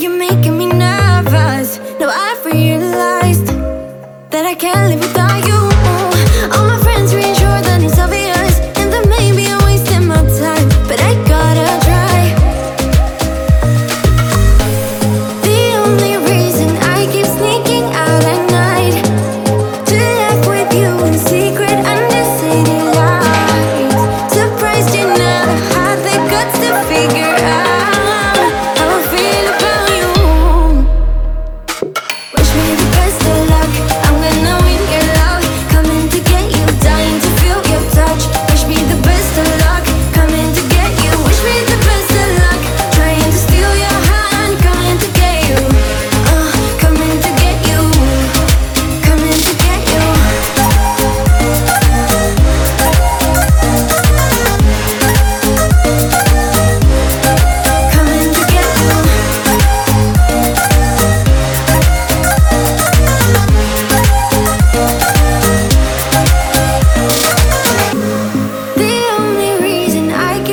you're making me nervous. Now I realized That I can't live without you.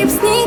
keep sneaking